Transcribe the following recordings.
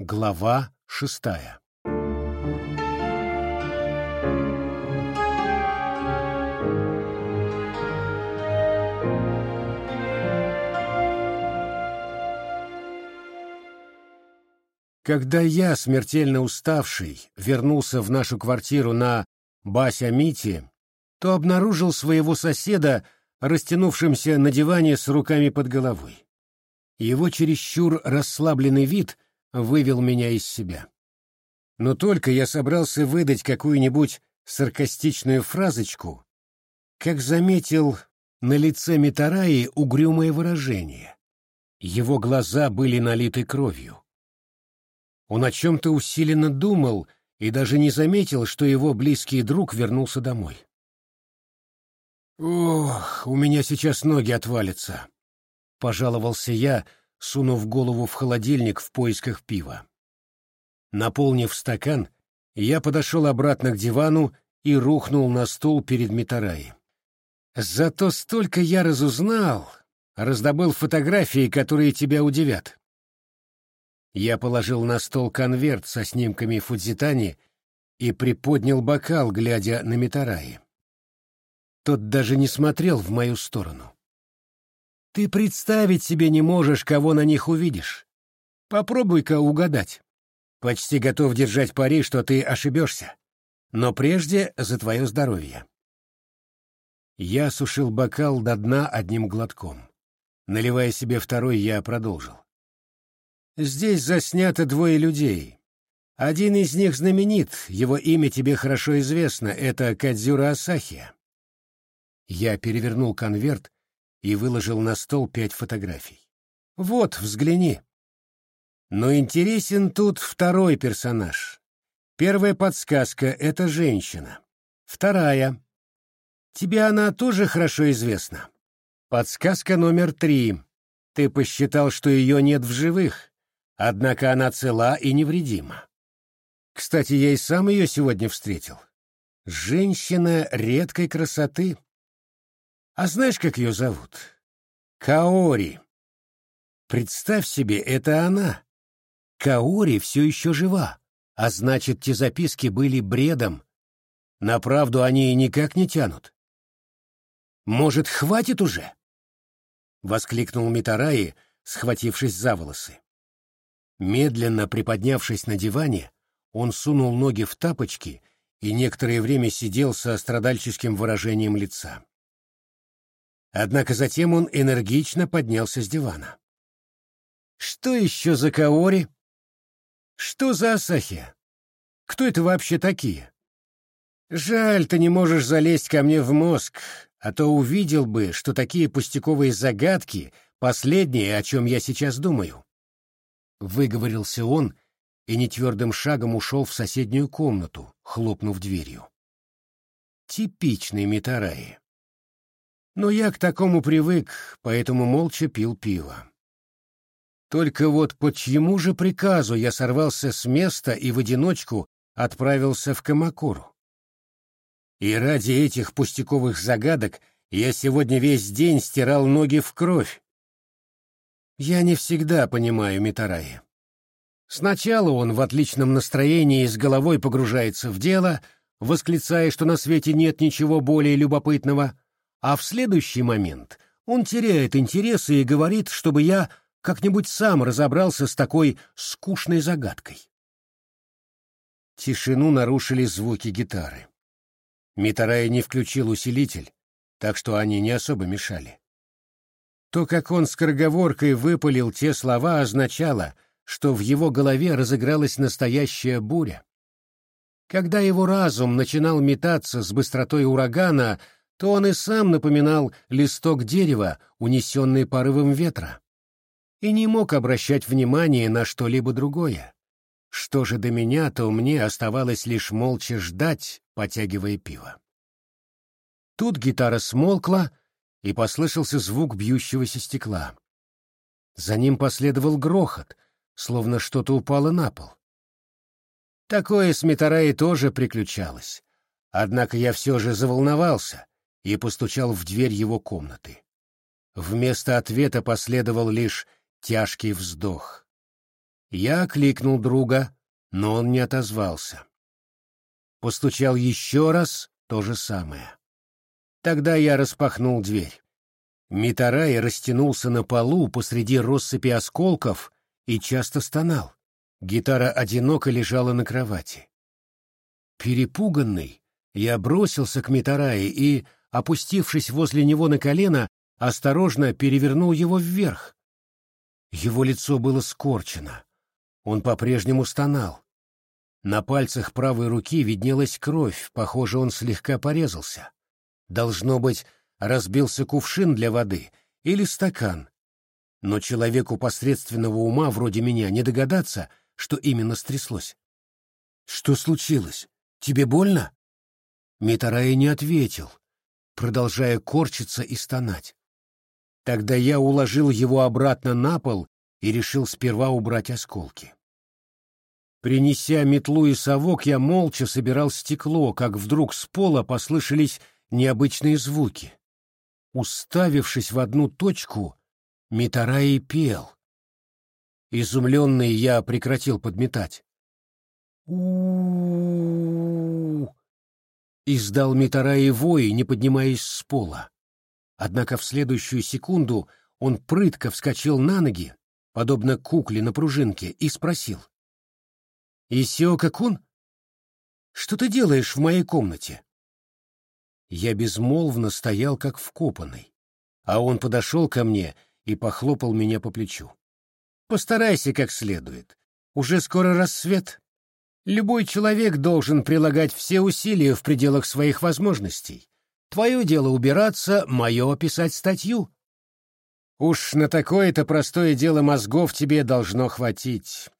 Глава шестая Когда я, смертельно уставший, вернулся в нашу квартиру на Бася-Мити, то обнаружил своего соседа, растянувшимся на диване с руками под головой. Его чересчур расслабленный вид вывел меня из себя. Но только я собрался выдать какую-нибудь саркастичную фразочку, как заметил на лице Митараи угрюмое выражение. Его глаза были налиты кровью. Он о чем-то усиленно думал и даже не заметил, что его близкий друг вернулся домой. «Ох, у меня сейчас ноги отвалятся», — пожаловался я, сунув голову в холодильник в поисках пива. Наполнив стакан, я подошел обратно к дивану и рухнул на стул перед Митараей. «Зато столько я разузнал, раздобыл фотографии, которые тебя удивят. Я положил на стол конверт со снимками Фудзитани и приподнял бокал, глядя на Митараи. Тот даже не смотрел в мою сторону. Ты представить себе не можешь, кого на них увидишь. Попробуй-ка угадать. Почти готов держать пари, что ты ошибешься. Но прежде за твое здоровье. Я сушил бокал до дна одним глотком. Наливая себе второй, я продолжил. Здесь заснято двое людей. Один из них знаменит, его имя тебе хорошо известно, это Кадзюра Асахия. Я перевернул конверт и выложил на стол пять фотографий. Вот, взгляни. Но интересен тут второй персонаж. Первая подсказка — это женщина. Вторая. Тебе она тоже хорошо известна. Подсказка номер три. Ты посчитал, что ее нет в живых. Однако она цела и невредима. Кстати, я и сам ее сегодня встретил. Женщина редкой красоты. А знаешь, как ее зовут? Каори. Представь себе, это она. Каори все еще жива, а значит, те записки были бредом. На правду они никак не тянут. «Может, хватит уже?» — воскликнул Митараи, схватившись за волосы. Медленно приподнявшись на диване, он сунул ноги в тапочки и некоторое время сидел со страдальческим выражением лица. Однако затем он энергично поднялся с дивана. «Что еще за Каори? Что за Асахия? Кто это вообще такие? Жаль, ты не можешь залезть ко мне в мозг, а то увидел бы, что такие пустяковые загадки — последнее, о чем я сейчас думаю. Выговорился он и нетвердым шагом ушел в соседнюю комнату, хлопнув дверью. Типичный Митараи. Но я к такому привык, поэтому молча пил пиво. Только вот по чьему же приказу я сорвался с места и в одиночку отправился в Камакуру? И ради этих пустяковых загадок я сегодня весь день стирал ноги в кровь, я не всегда понимаю Митараи. Сначала он в отличном настроении с головой погружается в дело, восклицая, что на свете нет ничего более любопытного, а в следующий момент он теряет интересы и говорит, чтобы я как-нибудь сам разобрался с такой скучной загадкой. Тишину нарушили звуки гитары. Митарай не включил усилитель, так что они не особо мешали. То, как он скороговоркой выпалил те слова, означало, что в его голове разыгралась настоящая буря. Когда его разум начинал метаться с быстротой урагана, то он и сам напоминал листок дерева, унесенный порывом ветра, и не мог обращать внимание на что-либо другое. Что же до меня, то мне оставалось лишь молча ждать, потягивая пиво. Тут гитара смолкла, и послышался звук бьющегося стекла. За ним последовал грохот, словно что-то упало на пол. Такое с Митараей тоже приключалось. Однако я все же заволновался и постучал в дверь его комнаты. Вместо ответа последовал лишь тяжкий вздох. Я окликнул друга, но он не отозвался. Постучал еще раз, то же самое. Тогда я распахнул дверь. Митарай растянулся на полу посреди россыпи осколков и часто стонал. Гитара одиноко лежала на кровати. Перепуганный, я бросился к Митарае и, опустившись возле него на колено, осторожно перевернул его вверх. Его лицо было скорчено. Он по-прежнему стонал. На пальцах правой руки виднелась кровь, похоже, он слегка порезался. Должно быть, разбился кувшин для воды или стакан. Но человеку посредственного ума вроде меня не догадаться, что именно стряслось. «Что случилось? Тебе больно?» Митарай не ответил, продолжая корчиться и стонать. Тогда я уложил его обратно на пол и решил сперва убрать осколки. Принеся метлу и совок, я молча собирал стекло, как вдруг с пола послышались необычные звуки. Уставившись в одну точку, Митараи пел. Изумленный я прекратил подметать. у Издал Митараи вой, не поднимаясь с пола. Однако в следующую секунду он прытко вскочил на ноги, подобно кукле на пружинке, и спросил. «Исиока-кун, что ты делаешь в моей комнате?» Я безмолвно стоял как вкопанный, а он подошел ко мне и похлопал меня по плечу. «Постарайся как следует. Уже скоро рассвет. Любой человек должен прилагать все усилия в пределах своих возможностей. Твое дело убираться, мое писать статью. Уж на такое-то простое дело мозгов тебе должно хватить.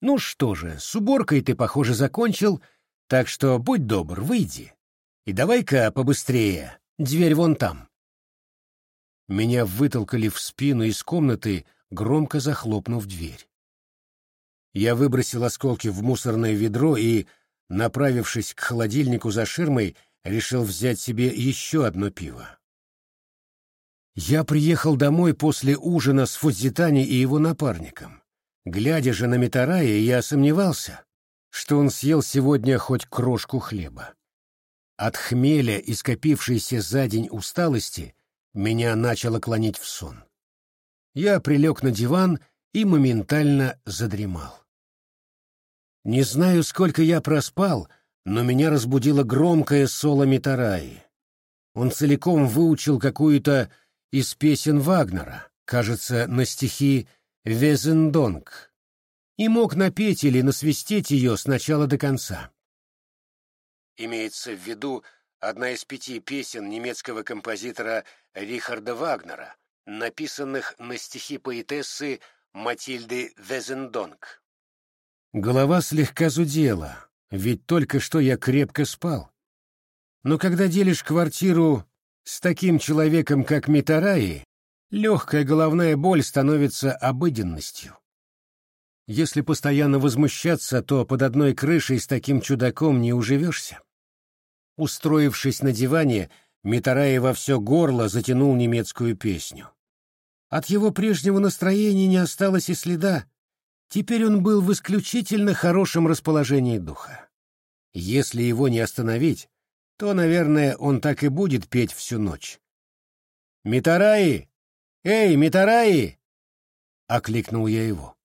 Ну что же, с уборкой ты, похоже, закончил, так что будь добр, выйди. И давай-ка побыстрее, дверь вон там. Меня вытолкали в спину из комнаты, громко захлопнув дверь. Я выбросил осколки в мусорное ведро и, направившись к холодильнику за ширмой, решил взять себе еще одно пиво. Я приехал домой после ужина с Фудзитани и его напарником. Глядя же на Митарая, я сомневался, что он съел сегодня хоть крошку хлеба. От хмеля и скопившейся за день усталости меня начало клонить в сон. Я прилег на диван и моментально задремал. Не знаю, сколько я проспал, но меня разбудило громкое соло Митараи. Он целиком выучил какую-то из песен Вагнера, кажется, на стихи «Везендонг», и мог напеть или насвистеть ее с начала до конца. Имеется в виду одна из пяти песен немецкого композитора Рихарда Вагнера, написанных на стихи поэтессы Матильды Везендонг. Голова слегка зудела, ведь только что я крепко спал. Но когда делишь квартиру с таким человеком, как Митараи, легкая головная боль становится обыденностью. Если постоянно возмущаться, то под одной крышей с таким чудаком не уживешься. Устроившись на диване, Митараи во все горло затянул немецкую песню. От его прежнего настроения не осталось и следа. Теперь он был в исключительно хорошем расположении духа. Если его не остановить, то, наверное, он так и будет петь всю ночь. «Митараи! Эй, Митараи!» — окликнул я его.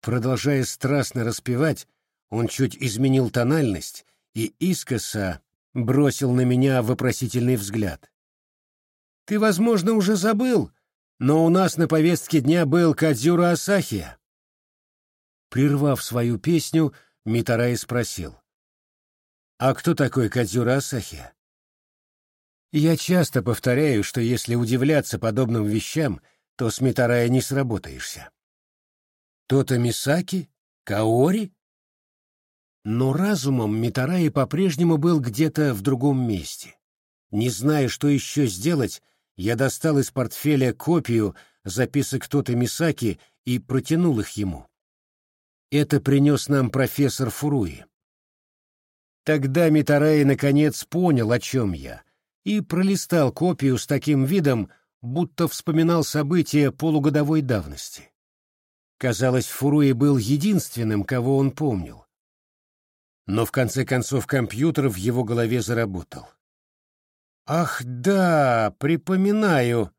Продолжая страстно распевать, он чуть изменил тональность и искоса бросил на меня вопросительный взгляд. «Ты, возможно, уже забыл, но у нас на повестке дня был Кадзюра Асахия». Прервав свою песню, Митарай спросил. «А кто такой Кадзюра Асахия?» Я часто повторяю, что если удивляться подобным вещам, то с Митарая не сработаешься. То-то Мисаки? Каори? Но разумом Митараи по-прежнему был где-то в другом месте. Не зная, что еще сделать, я достал из портфеля копию записок Тота Мисаки и протянул их ему. Это принес нам профессор Фуруи. Тогда Митарай наконец понял, о чем я, и пролистал копию с таким видом, будто вспоминал события полугодовой давности. Казалось, Фуруи был единственным, кого он помнил. Но в конце концов компьютер в его голове заработал. «Ах да, припоминаю.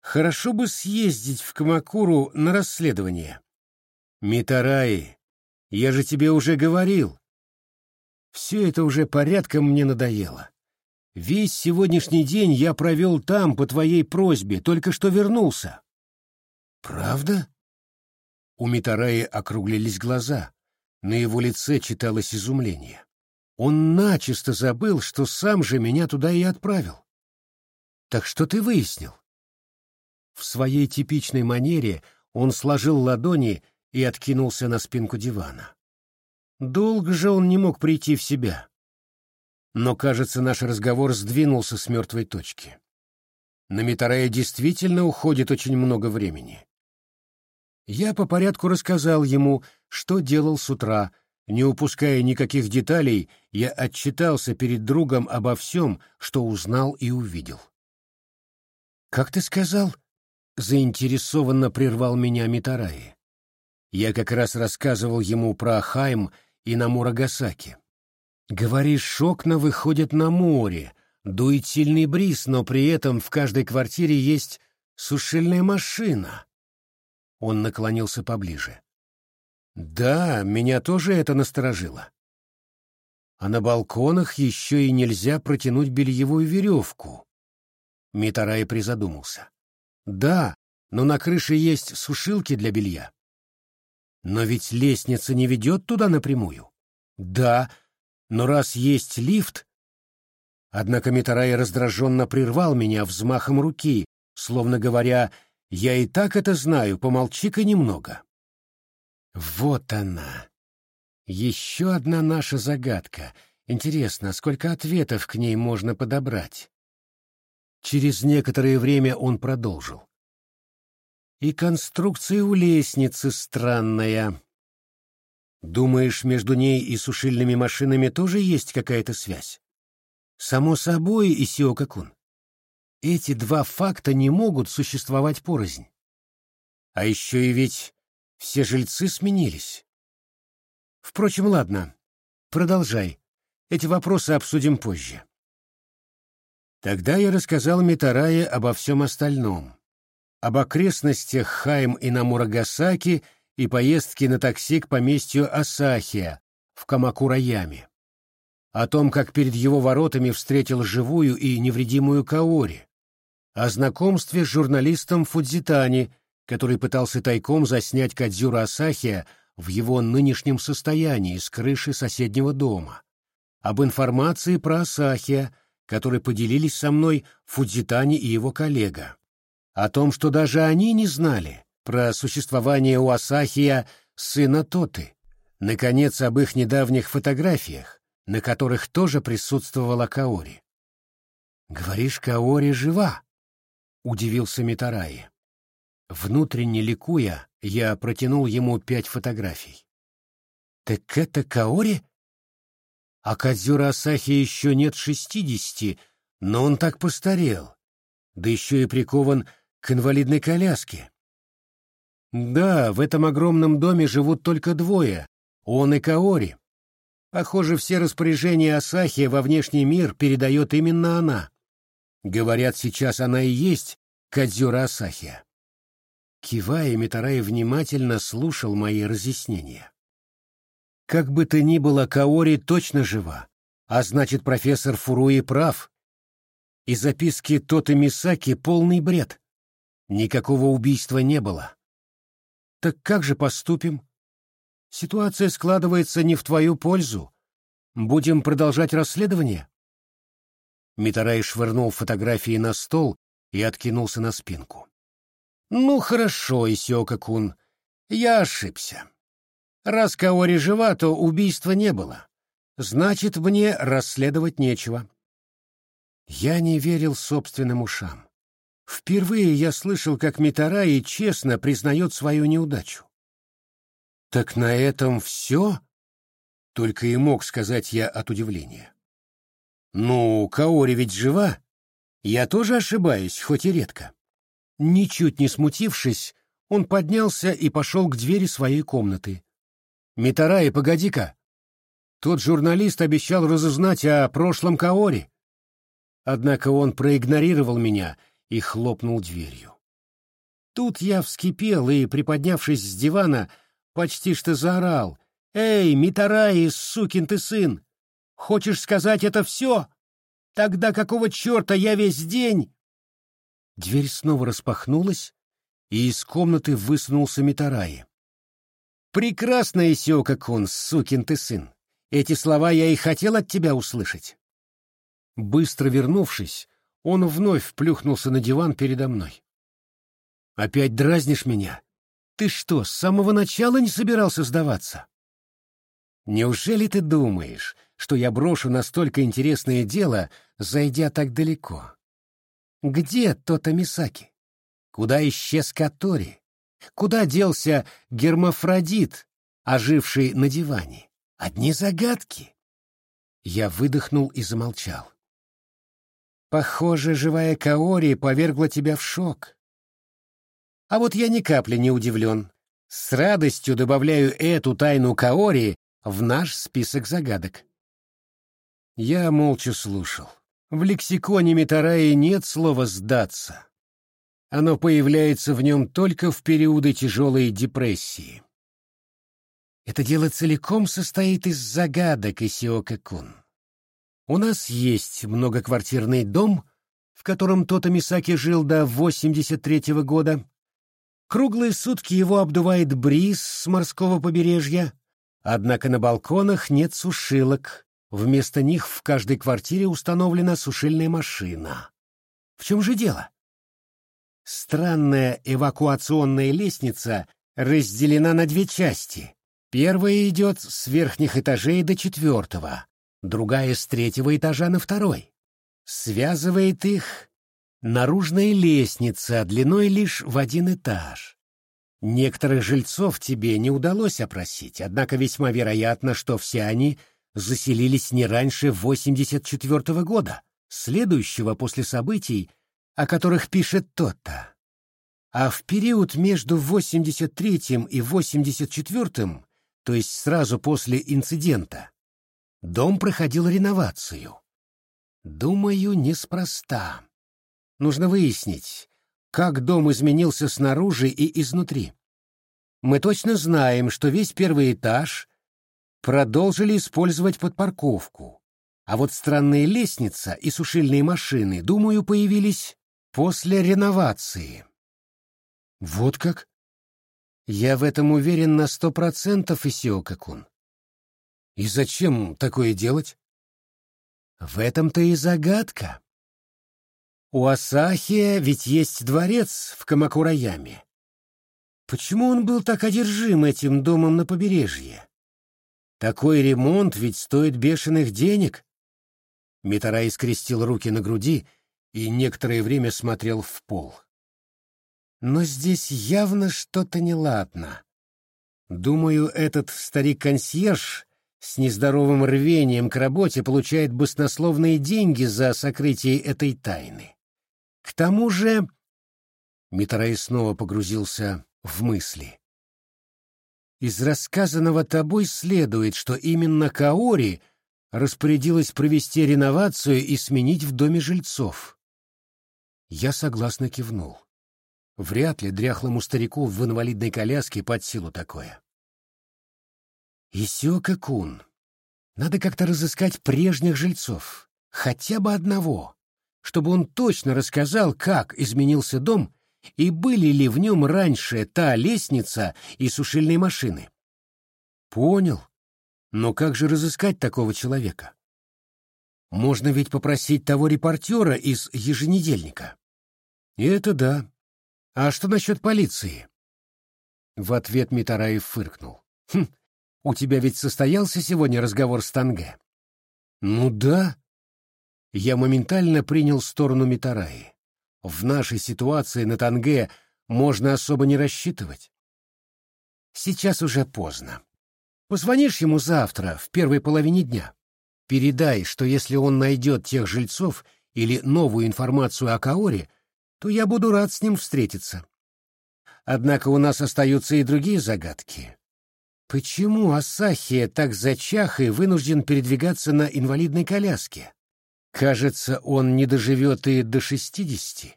Хорошо бы съездить в Камакуру на расследование. Митараи, я же тебе уже говорил. Все это уже порядком мне надоело. Весь сегодняшний день я провел там по твоей просьбе, только что вернулся. Правда? У Митараи округлились глаза. На его лице читалось изумление. Он начисто забыл, что сам же меня туда и отправил. Так что ты выяснил? В своей типичной манере он сложил ладони и откинулся на спинку дивана. Долго же он не мог прийти в себя. Но, кажется, наш разговор сдвинулся с мертвой точки. На Митарая действительно уходит очень много времени. Я по порядку рассказал ему, что делал с утра. Не упуская никаких деталей, я отчитался перед другом обо всем, что узнал и увидел. «Как ты сказал?» — заинтересованно прервал меня Митараи. Я как раз рассказывал ему про Хайм и Намурагасаки. Говоришь, окна выходят на море, дует сильный бриз, но при этом в каждой квартире есть сушильная машина. Он наклонился поближе. Да, меня тоже это насторожило. А на балконах еще и нельзя протянуть бельевую веревку. Митарай призадумался. Да, но на крыше есть сушилки для белья. Но ведь лестница не ведет туда напрямую. Да, но раз есть лифт... Однако Митарай раздраженно прервал меня взмахом руки, словно говоря, «Я и так это знаю, помолчи-ка немного». Вот она. Еще одна наша загадка. Интересно, сколько ответов к ней можно подобрать? Через некоторое время он продолжил. И конструкция у лестницы странная. Думаешь, между ней и сушильными машинами тоже есть какая-то связь? Само собой, Исиока-кун. Эти два факта не могут существовать порознь. А еще и ведь все жильцы сменились. Впрочем, ладно, продолжай. Эти вопросы обсудим позже. Тогда я рассказал Митарае обо всем остальном об окрестностях Хайм и Намурагасаки и поездке на такси к поместью Асахия в Камакураяме. О том, как перед его воротами встретил живую и невредимую Каори. О знакомстве с журналистом Фудзитани, который пытался тайком заснять Кадзюра Асахия в его нынешнем состоянии с крыши соседнего дома. Об информации про Асахия, которой поделились со мной Фудзитани и его коллега о том, что даже они не знали про существование у Асахия сына Тоты, наконец, об их недавних фотографиях, на которых тоже присутствовала Каори. «Говоришь, Каори жива?» — удивился Митараи. Внутренне ликуя, я протянул ему пять фотографий. «Так это Каори?» А Кадзюра Асахи еще нет шестидесяти, но он так постарел, да еще и прикован к инвалидной коляске. Да, в этом огромном доме живут только двое, он и Каори. Похоже, все распоряжения Асахи во внешний мир передает именно она. Говорят, сейчас она и есть Кадзюра Асахия. Кивая, Митарай внимательно слушал мои разъяснения. Как бы то ни было, Каори точно жива, а значит, профессор Фуруи прав. И записки Тоты Мисаки — полный бред. Никакого убийства не было. Так как же поступим? Ситуация складывается не в твою пользу. Будем продолжать расследование? Митарай швырнул фотографии на стол и откинулся на спинку. Ну хорошо, Исиока-кун, я ошибся. Раз Каори жива, то убийства не было. Значит, мне расследовать нечего. Я не верил собственным ушам. Впервые я слышал, как Митараи честно признает свою неудачу. «Так на этом все?» — только и мог сказать я от удивления. «Ну, Каори ведь жива. Я тоже ошибаюсь, хоть и редко». Ничуть не смутившись, Он поднялся и пошел к двери своей комнаты. «Митарай, погоди-ка! Тот журналист обещал разузнать о прошлом Каоре». Однако он проигнорировал меня и хлопнул дверью. Тут я вскипел и, приподнявшись с дивана, почти что заорал. «Эй, Митараи, сукин ты сын! Хочешь сказать это все? Тогда какого черта я весь день...» Дверь снова распахнулась, и из комнаты высунулся Митараи. «Прекрасно, Исиока Кун, сукин ты сын! Эти слова я и хотел от тебя услышать!» Быстро вернувшись, он вновь плюхнулся на диван передо мной. «Опять дразнишь меня? Ты что, с самого начала не собирался сдаваться?» «Неужели ты думаешь, что я брошу настолько интересное дело, зайдя так далеко? Где тот Амисаки? Куда исчез Катори? Куда делся гермафродит, оживший на диване? Одни загадки!» Я выдохнул и замолчал. Похоже, живая Каори повергла тебя в шок. А вот я ни капли не удивлен. С радостью добавляю эту тайну Каори в наш список загадок. Я молча слушал. В лексиконе Митараи нет слова «сдаться». Оно появляется в нем только в периоды тяжелой депрессии. Это дело целиком состоит из загадок, Исиока-кун. У нас есть многоквартирный дом, в котором Тота Мисаки жил до 83-го года. Круглые сутки его обдувает бриз с морского побережья, однако на балконах нет сушилок, вместо них в каждой квартире установлена сушильная машина. В чем же дело? Странная эвакуационная лестница разделена на две части. Первая идет с верхних этажей до четвертого, другая с третьего этажа на второй. Связывает их наружная лестница длиной лишь в один этаж. Некоторых жильцов тебе не удалось опросить, однако весьма вероятно, что все они заселились не раньше 84 -го года, следующего после событий, о которых пишет тот-то. А в период между 83 и 84, то есть сразу после инцидента, Дом проходил реновацию. Думаю, неспроста. Нужно выяснить, как дом изменился снаружи и изнутри. Мы точно знаем, что весь первый этаж продолжили использовать под парковку, а вот странная лестница и сушильные машины, думаю, появились после реновации. Вот как? Я в этом уверен на сто процентов, Исиока-кун. И зачем такое делать? В этом-то и загадка. У Асахия ведь есть дворец в Камакураяме. Почему он был так одержим этим домом на побережье? Такой ремонт ведь стоит бешеных денег. Митарай скрестил руки на груди и некоторое время смотрел в пол. Но здесь явно что-то неладно. Думаю, этот старик-консьерж с нездоровым рвением к работе получает баснословные деньги за сокрытие этой тайны. К тому же... Митарай снова погрузился в мысли. Из рассказанного тобой следует, что именно Каори распорядилась провести реновацию и сменить в доме жильцов. Я согласно кивнул. Вряд ли дряхлому старику в инвалидной коляске под силу такое. Исёка-кун, надо как-то разыскать прежних жильцов, хотя бы одного, чтобы он точно рассказал, как изменился дом и были ли в нем раньше та лестница и сушильные машины. Понял. Но как же разыскать такого человека? Можно ведь попросить того репортера из еженедельника. Это да. А что насчет полиции? В ответ Митараев фыркнул. Хм, у тебя ведь состоялся сегодня разговор с Танге? Ну да. Я моментально принял сторону Митараи. В нашей ситуации на Танге можно особо не рассчитывать. Сейчас уже поздно. Позвонишь ему завтра, в первой половине дня. Передай, что если он найдет тех жильцов или новую информацию о Каоре, то я буду рад с ним встретиться. Однако у нас остаются и другие загадки. Почему Асахия так зачах и вынужден передвигаться на инвалидной коляске? Кажется, он не доживет и до шестидесяти.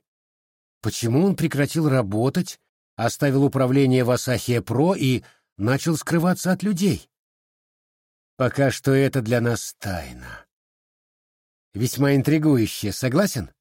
Почему он прекратил работать, оставил управление в Асахия Про и начал скрываться от людей? Пока что это для нас тайна. Весьма интригующе, согласен?